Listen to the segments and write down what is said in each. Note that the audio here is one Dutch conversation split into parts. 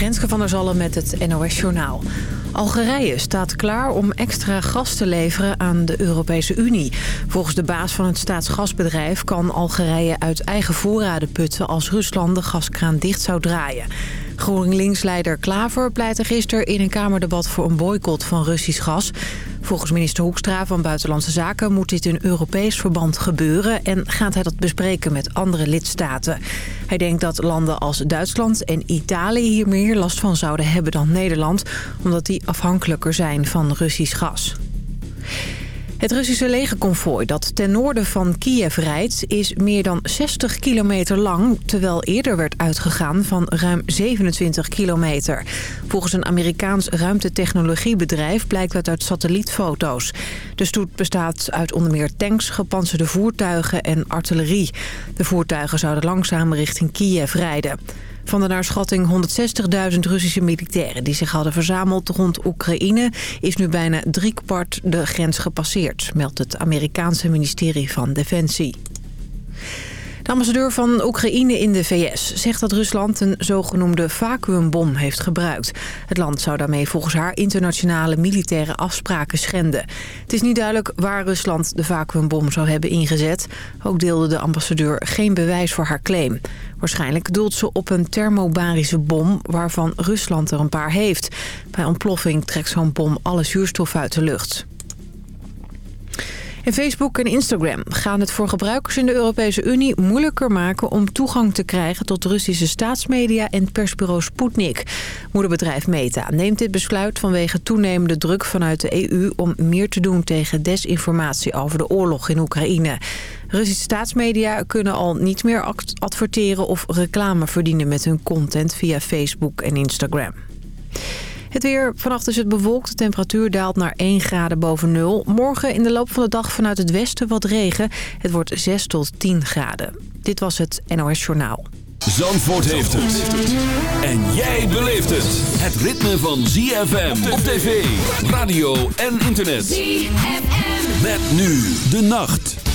Renske van der Zallen met het NOS Journaal. Algerije staat klaar om extra gas te leveren aan de Europese Unie. Volgens de baas van het staatsgasbedrijf kan Algerije uit eigen voorraden putten... als Rusland de gaskraan dicht zou draaien. GroenLinks-leider Klaver pleitte gisteren in een Kamerdebat voor een boycott van Russisch gas. Volgens minister Hoekstra van Buitenlandse Zaken moet dit in Europees verband gebeuren... en gaat hij dat bespreken met andere lidstaten. Hij denkt dat landen als Duitsland en Italië hier meer last van zouden hebben dan Nederland... omdat die afhankelijker zijn van Russisch gas. Het Russische legerconvooi dat ten noorden van Kiev rijdt... is meer dan 60 kilometer lang, terwijl eerder werd uitgegaan van ruim 27 kilometer. Volgens een Amerikaans ruimtetechnologiebedrijf blijkt dat uit satellietfoto's. De stoet bestaat uit onder meer tanks, gepantserde voertuigen en artillerie. De voertuigen zouden langzaam richting Kiev rijden. Van de naar schatting 160.000 Russische militairen die zich hadden verzameld rond Oekraïne... is nu bijna driekwart de grens gepasseerd, meldt het Amerikaanse ministerie van Defensie. De ambassadeur van Oekraïne in de VS zegt dat Rusland een zogenoemde vacuümbom heeft gebruikt. Het land zou daarmee volgens haar internationale militaire afspraken schenden. Het is niet duidelijk waar Rusland de vacuümbom zou hebben ingezet. Ook deelde de ambassadeur geen bewijs voor haar claim. Waarschijnlijk doelt ze op een thermobarische bom waarvan Rusland er een paar heeft. Bij ontploffing trekt zo'n bom alle zuurstof uit de lucht. En Facebook en Instagram gaan het voor gebruikers in de Europese Unie moeilijker maken om toegang te krijgen tot Russische staatsmedia en persbureau Sputnik. Moederbedrijf Meta neemt dit besluit vanwege toenemende druk vanuit de EU om meer te doen tegen desinformatie over de oorlog in Oekraïne. Russische staatsmedia kunnen al niet meer adverteren of reclame verdienen met hun content via Facebook en Instagram. Het weer. Vannacht is het bewolkt. De temperatuur daalt naar 1 graden boven nul. Morgen in de loop van de dag vanuit het westen wat regen. Het wordt 6 tot 10 graden. Dit was het NOS Journaal. Zandvoort heeft het. En jij beleeft het. Het ritme van ZFM op tv, radio en internet. ZFM. Met nu de nacht.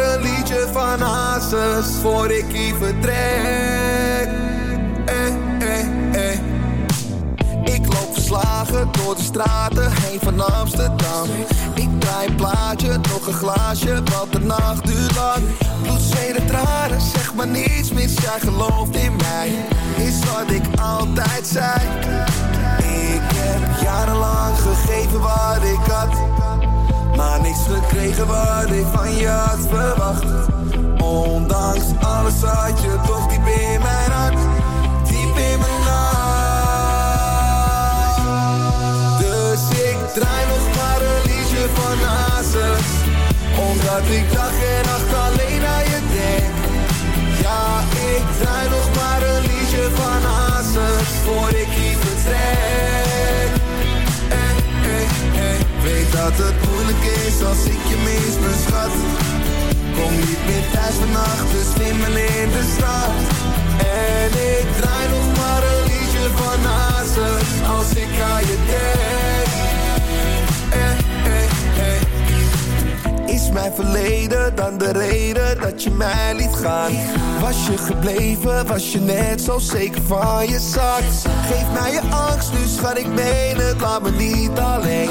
Een liedje van Hazes voor ik hier vertrek. Eh, eh, eh. Ik loop verslagen door de straten heen van Amsterdam. Ik draai een plaatje, nog een glaasje, want de nacht duurt lang. Bloed, tranen, zeg maar niets mis, jij gelooft in mij. Is wat ik altijd zei. Ik heb jarenlang gegeven wat ik had maar niks gekregen wat ik van je had verwacht. Ondanks alles had je toch diep in mijn hart. Diep in mijn hart. Dus ik draai nog maar een liedje van Hazes. Omdat ik dag en nacht alleen aan je denk. Ja, ik draai nog maar een liedje van Hazes. Voor ik hier vertrek Weet dat het moeilijk is als ik je mis, mijn schat Kom niet meer thuis vannacht, dus slimmel in de stad En ik draai nog maar een liedje van Hazes Als ik aan je denk eh, eh, eh. Is mijn verleden dan de reden dat je mij liet gaan? Was je gebleven, was je net zo zeker van je zak? Geef mij je angst, nu schat ik meen laat me niet alleen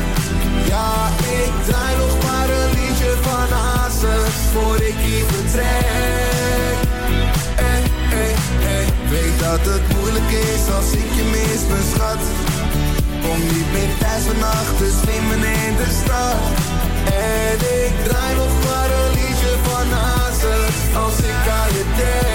Dat het moeilijk is als ik je mis, mijn schat. Kom niet meer thuis vannacht, dus me in de stad. En ik draai nog maar een liedje van Hazes als ik aan je denk.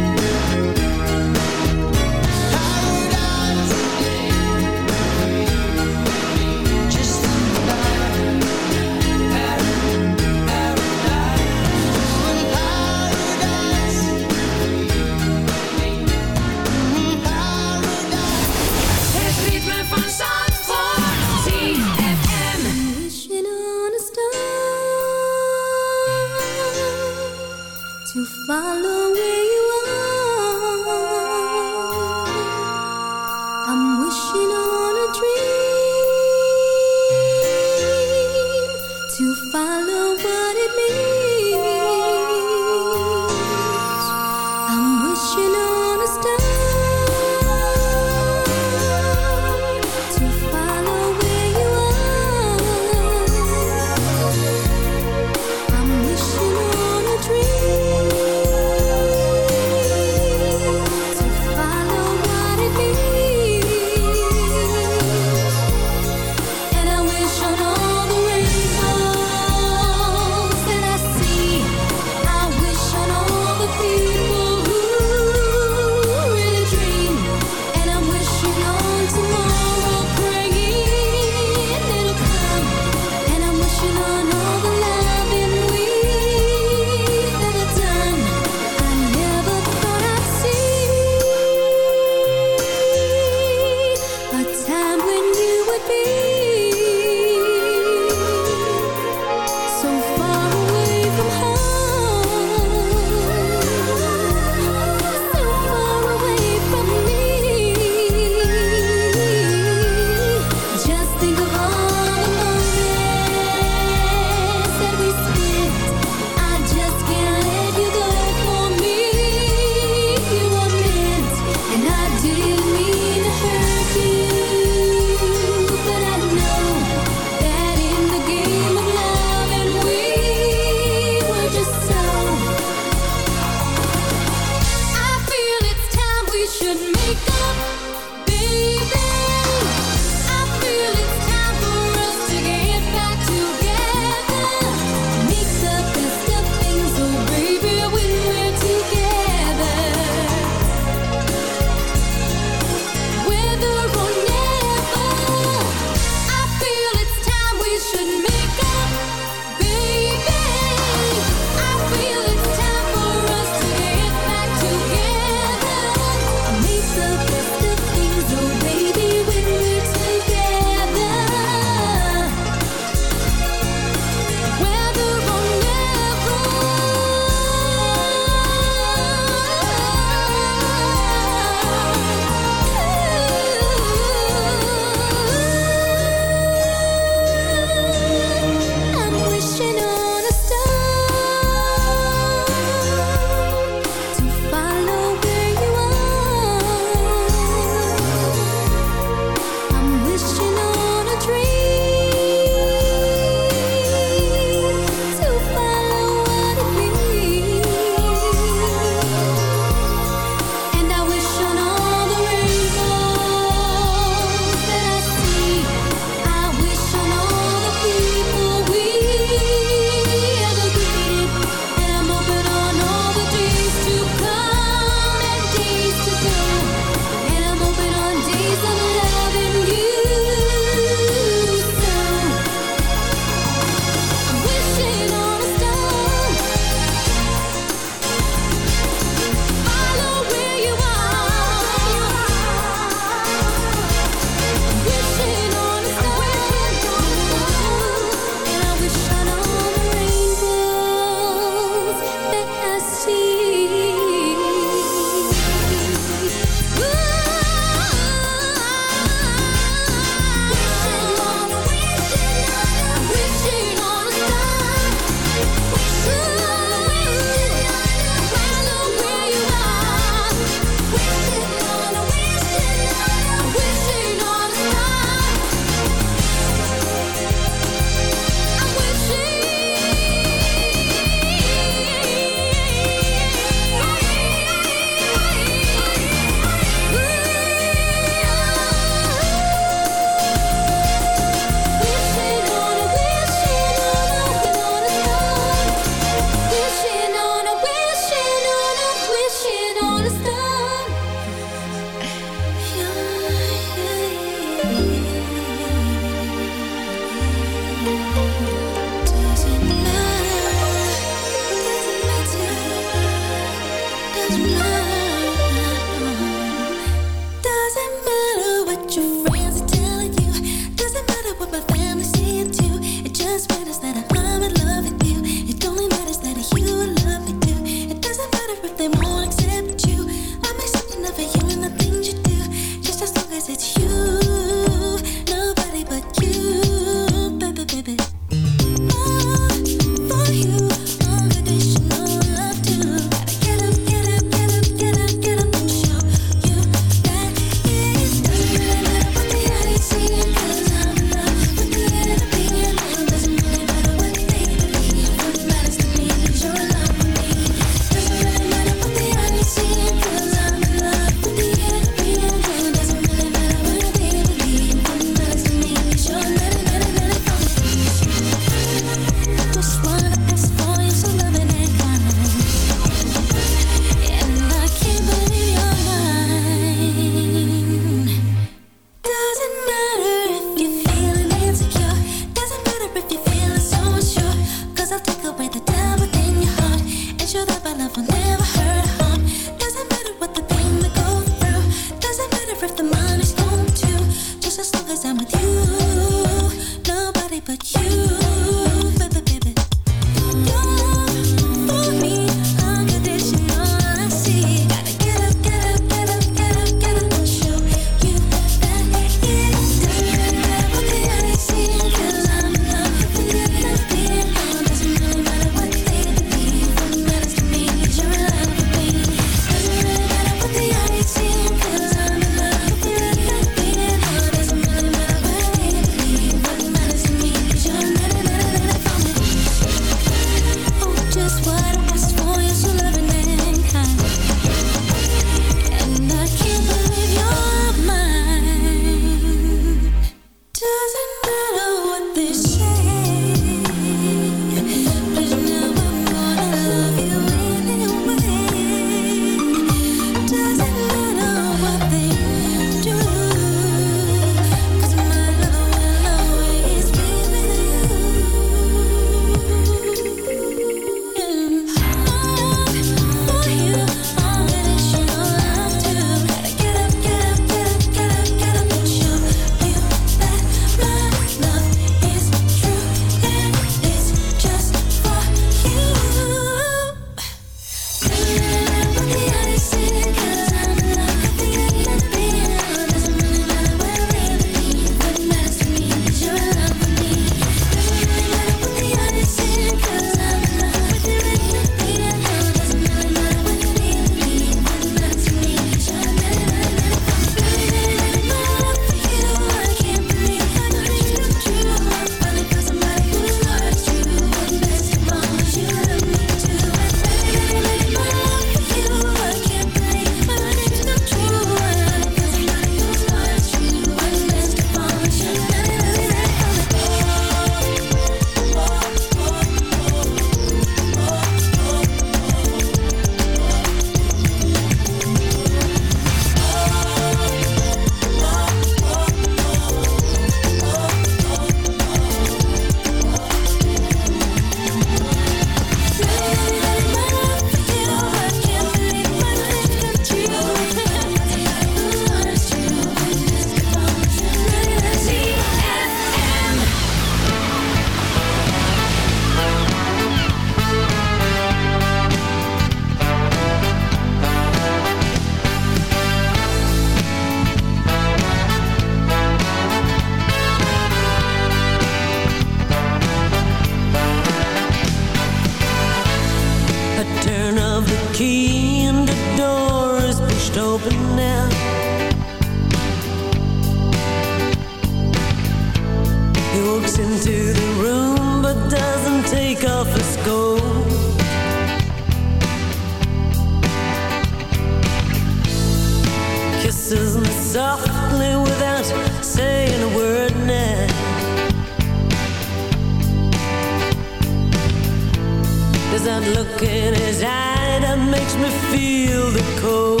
There's that look in his eye that makes me feel the cold.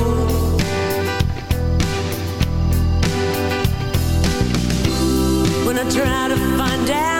When I try to find out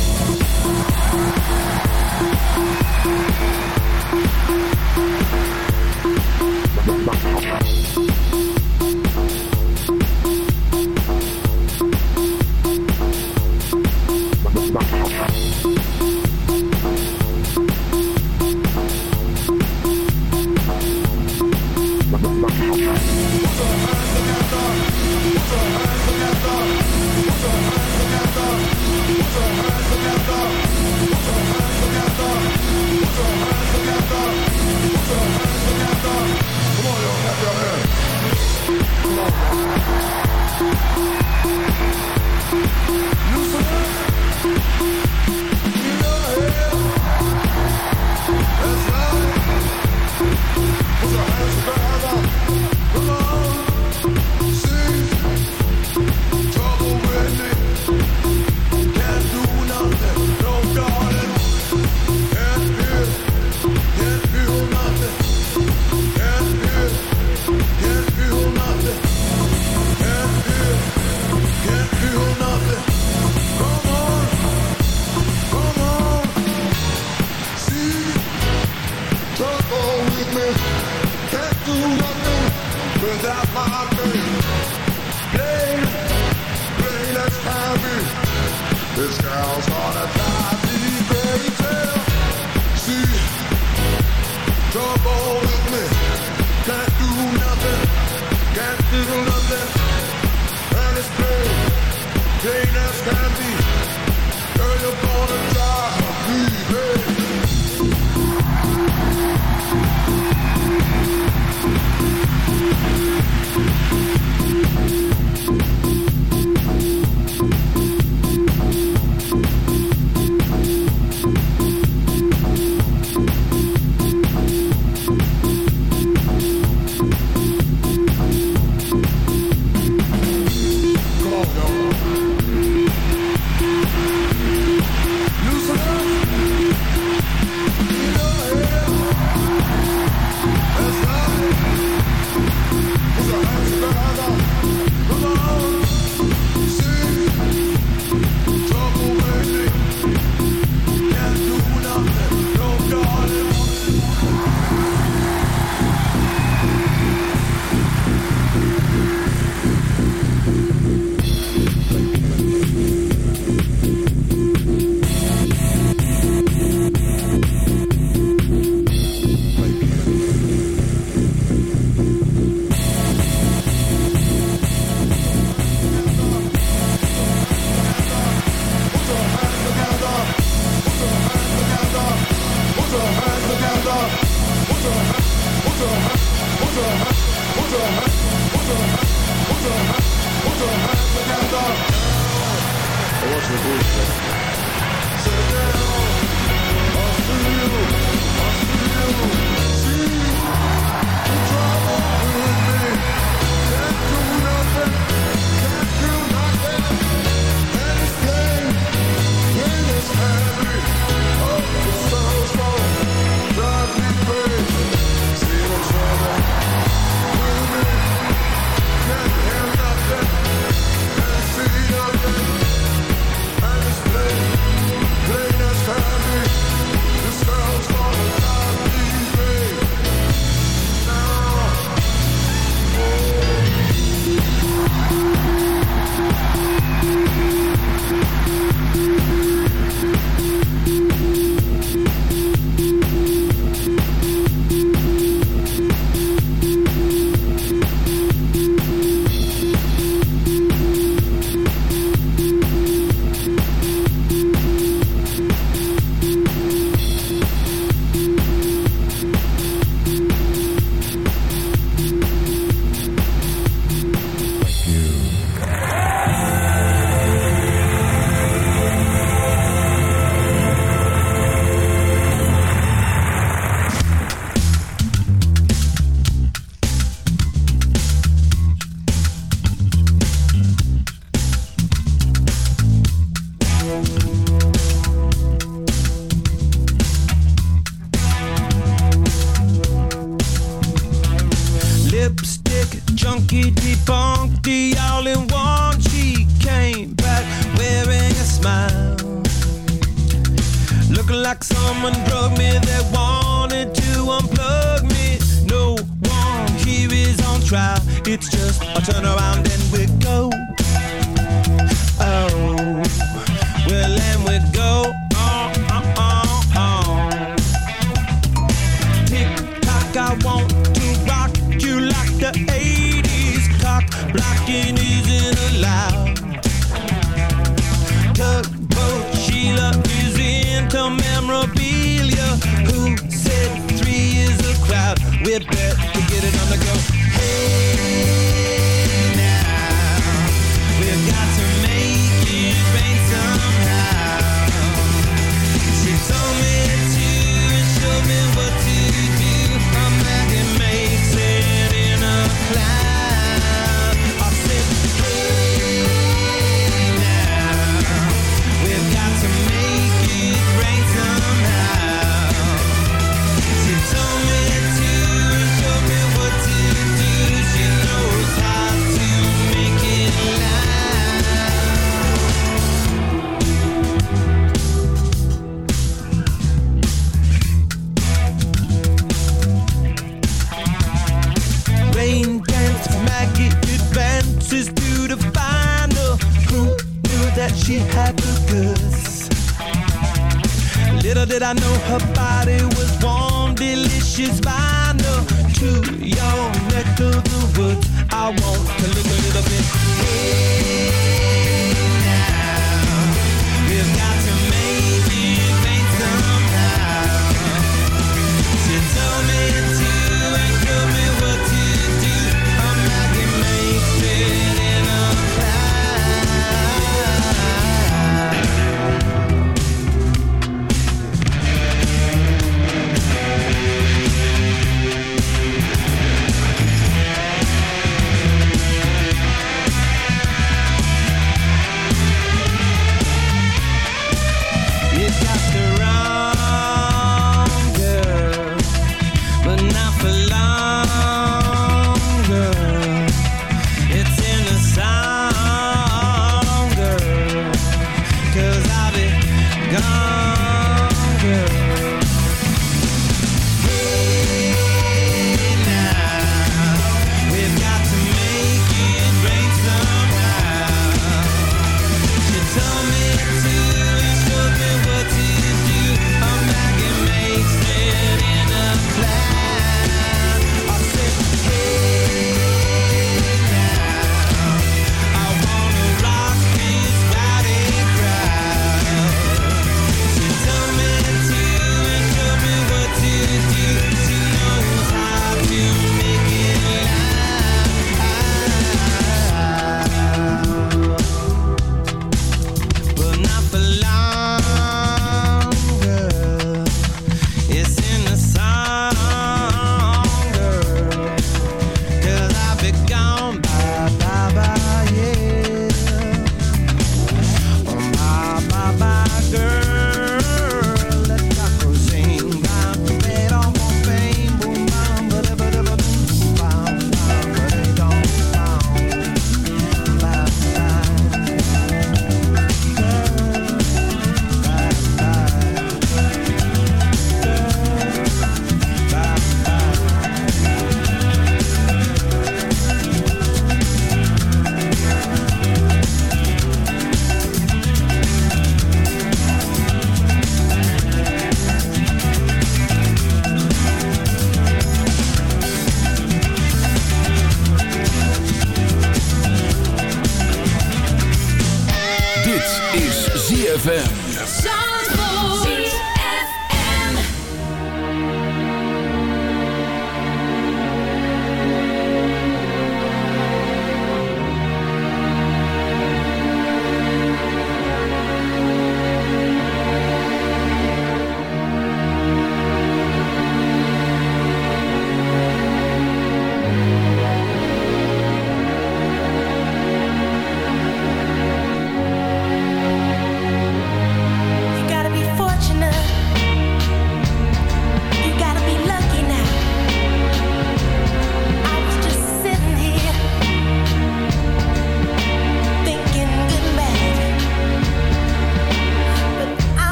body was warm, delicious vinyl to your neck of the woods. I want to look a little bit. Hey.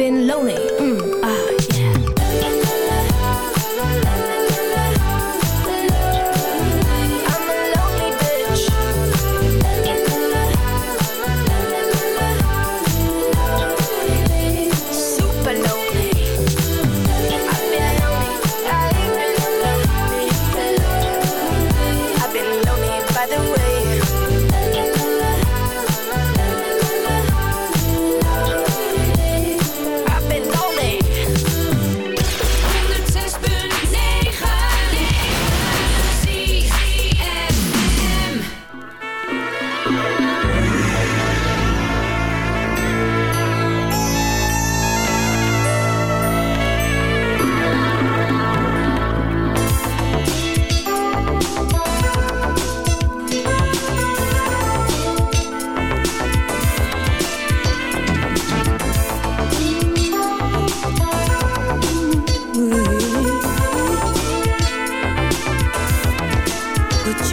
been lonely.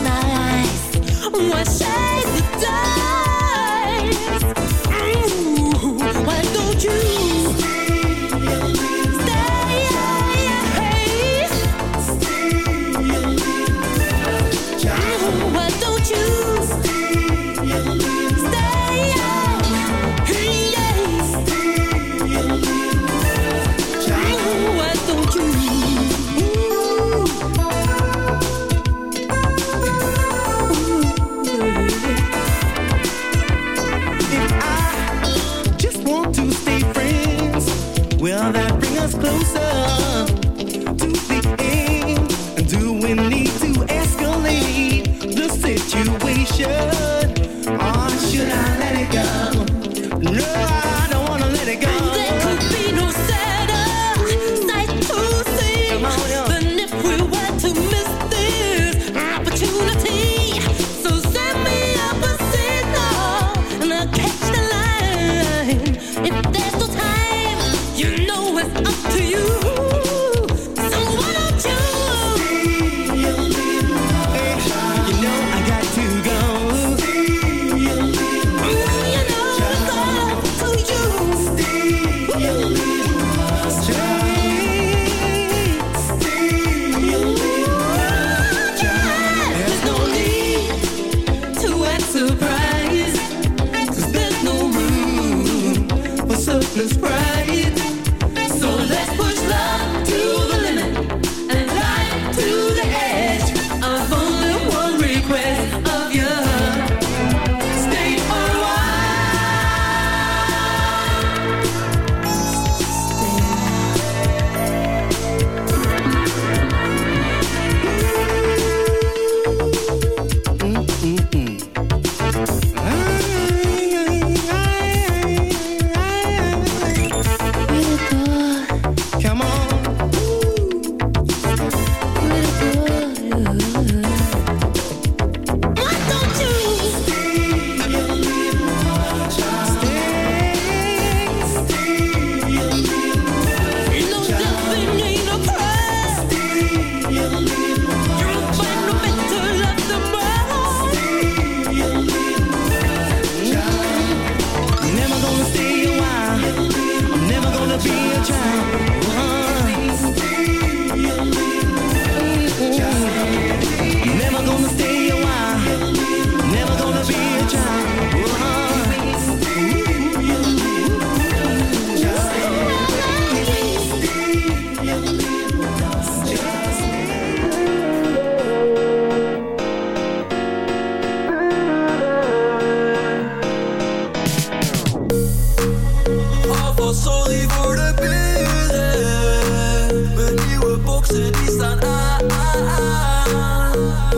な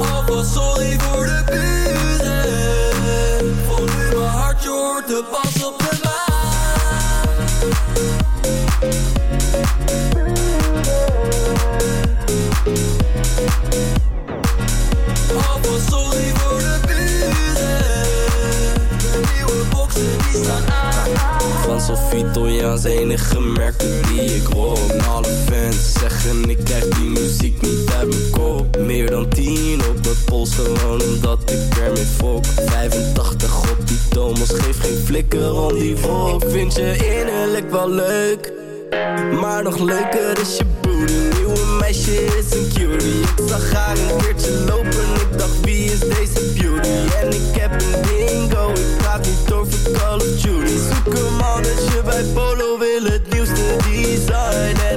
Alvast sorry voor de buren. Voel nu mijn hart, je hoort de Sophie Italiaans enige merken die ik rock Alle fans zeggen ik krijg die muziek niet uit mijn kop. Meer dan 10 op mijn pols gewoon omdat ik ermee fok. 85 op die Thomas geef geen flikker om die volk Vind je innerlijk wel leuk maar nog leuker is je booty Nieuwe meisje is een cutie. Ik zag haar een keertje lopen. Ik dacht wie is deze beauty? En ik heb een dingo Ik praat niet over Call of Duty. Zoek een mannetje bij Polo. Wil het nieuwste design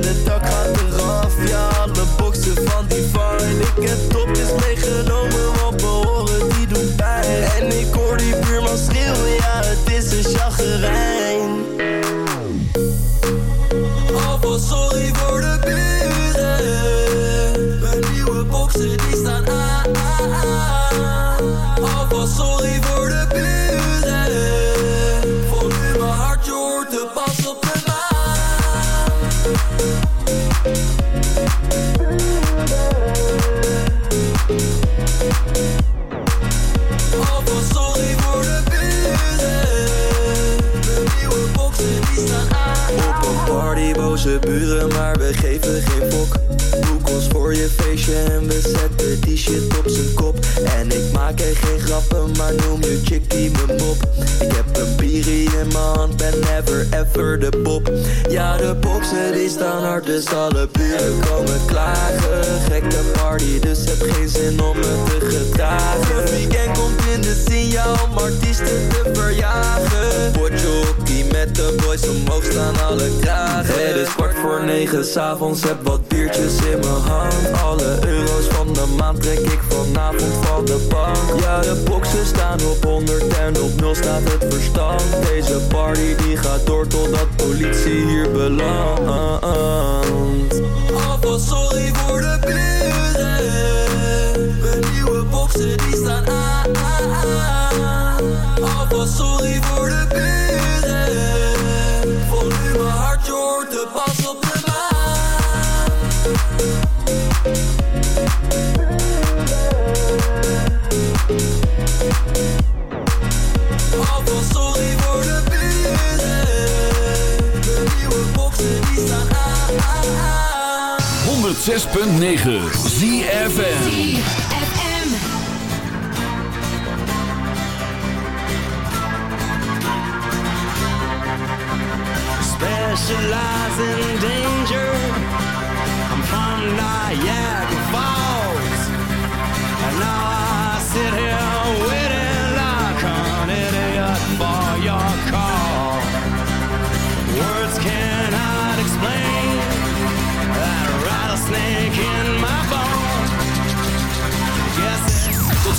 hand, ben never ever de pop. Ja, de boxen die staan hard, dus alle buren komen klagen. Gekke party, dus heb geen zin om me te gedragen. Het weekend komt in de scene, om artiesten te verjagen. Potjokkie met de boys omhoog staan alle kragen. Het is kwart voor negen s'avonds, heb wat biertjes in mijn hand. Alle euro's van de maand trek ik vanavond van de bank. Ja, de boxen staan op 100 en op 0 staat het verstand. Party die gaat door totdat politie hier belandt. Alvast sorry voor de buren. Mijn nieuwe boxen die staan aan. Alvast sorry voor de buren. 106.9 ZFM. specialize in danger. I'm from Niagara